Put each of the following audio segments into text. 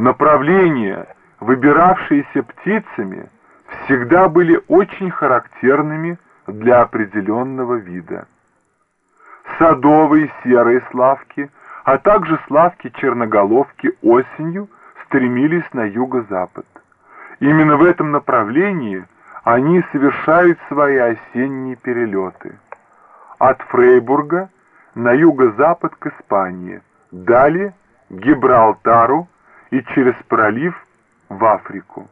Направления, выбиравшиеся птицами, всегда были очень характерными для определенного вида. Садовые серые славки, а также славки черноголовки осенью стремились на юго-запад. Именно в этом направлении они совершают свои осенние перелеты. От Фрейбурга на юго-запад к Испании, далее Гибралтару и через пролив в Африку.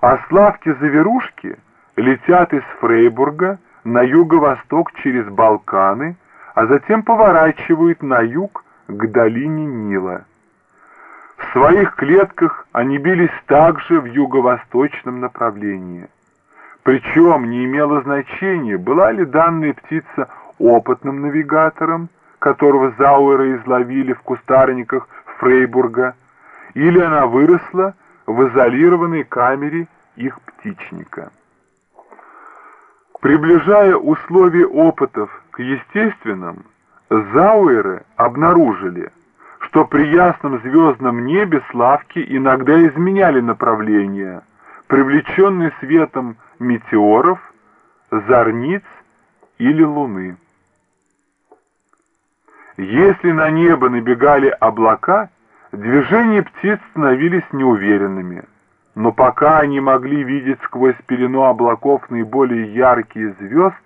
А славки-заверушки летят из Фрейбурга на юго-восток через Балканы, а затем поворачивают на юг к долине Нила. В своих клетках они бились также в юго-восточном направлении. Причем не имело значения, была ли данная птица опытным навигатором, которого Зауэра изловили в кустарниках Фрейбурга, или она выросла в изолированной камере их птичника. Приближая условия опытов к естественным, Зауэры обнаружили, что при ясном звездном небе славки иногда изменяли направление, привлеченные светом метеоров, зорниц или луны. Если на небо набегали облака, движения птиц становились неуверенными, но пока они могли видеть сквозь пелену облаков наиболее яркие звезд,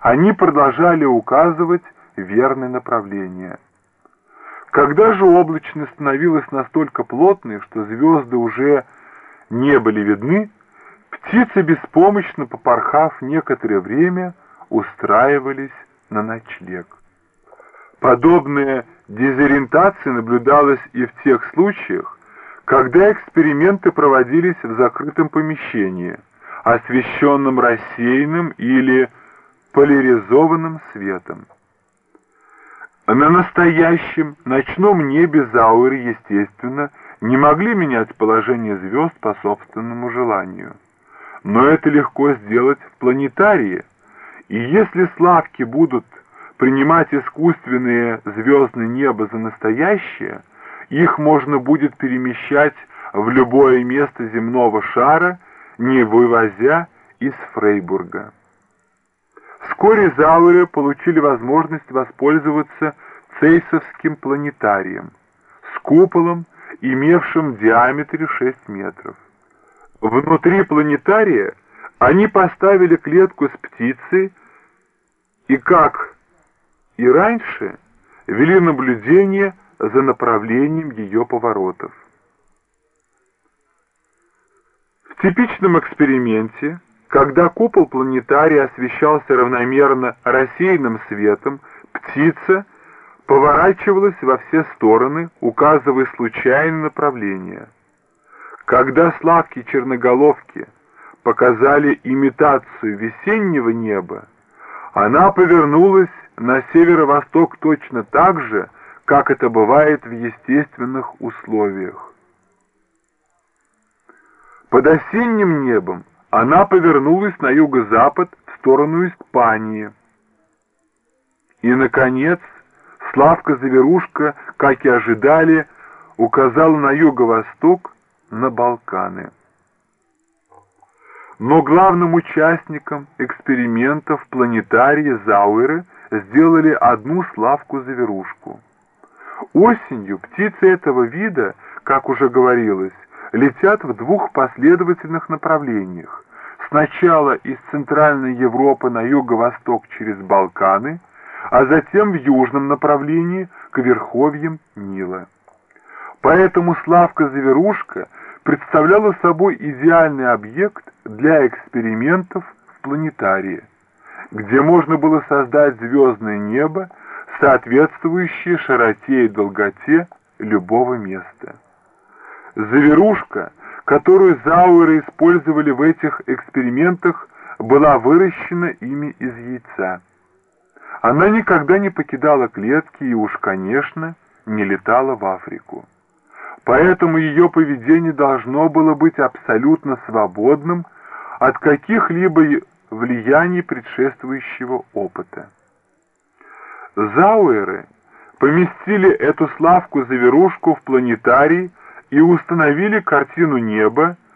они продолжали указывать верное направление. Когда же облачность становилась настолько плотной, что звезды уже не были видны, птицы, беспомощно попорхав некоторое время, устраивались на ночлег. Подобная дезориентация наблюдалась и в тех случаях, когда эксперименты проводились в закрытом помещении, освещенном рассеянным или поляризованным светом. На настоящем ночном небе Зауэры, естественно, не могли менять положение звезд по собственному желанию. Но это легко сделать в планетарии, и если славки будут принимать искусственное звездное небо за настоящее, их можно будет перемещать в любое место земного шара, не вывозя из Фрейбурга. Вскоре Зауры получили возможность воспользоваться Цейсовским планетарием с куполом, имевшим в диаметре 6 метров. Внутри планетария они поставили клетку с птицей и, как и раньше вели наблюдение за направлением ее поворотов. В типичном эксперименте, когда купол планетария освещался равномерно рассеянным светом, птица поворачивалась во все стороны, указывая случайное направление. Когда славки черноголовки показали имитацию весеннего неба, она повернулась на северо-восток точно так же, как это бывает в естественных условиях. Под осенним небом она повернулась на юго-запад в сторону Испании. И, наконец, Славка-Заверушка, как и ожидали, указала на юго-восток, на Балканы. Но главным участником экспериментов планетарии Зауэры сделали одну славку-заверушку. Осенью птицы этого вида, как уже говорилось, летят в двух последовательных направлениях. Сначала из Центральной Европы на юго-восток через Балканы, а затем в южном направлении к верховьям Нила. Поэтому Славка-Заверушка представляла собой идеальный объект для экспериментов в планетарии, где можно было создать звездное небо, соответствующее широте и долготе любого места. Заверушка, которую Зауэры использовали в этих экспериментах, была выращена ими из яйца. Она никогда не покидала клетки и уж, конечно, не летала в Африку. Поэтому ее поведение должно было быть абсолютно свободным от каких-либо влияний предшествующего опыта. Зауэры поместили эту славку-заверушку в планетарий и установили картину неба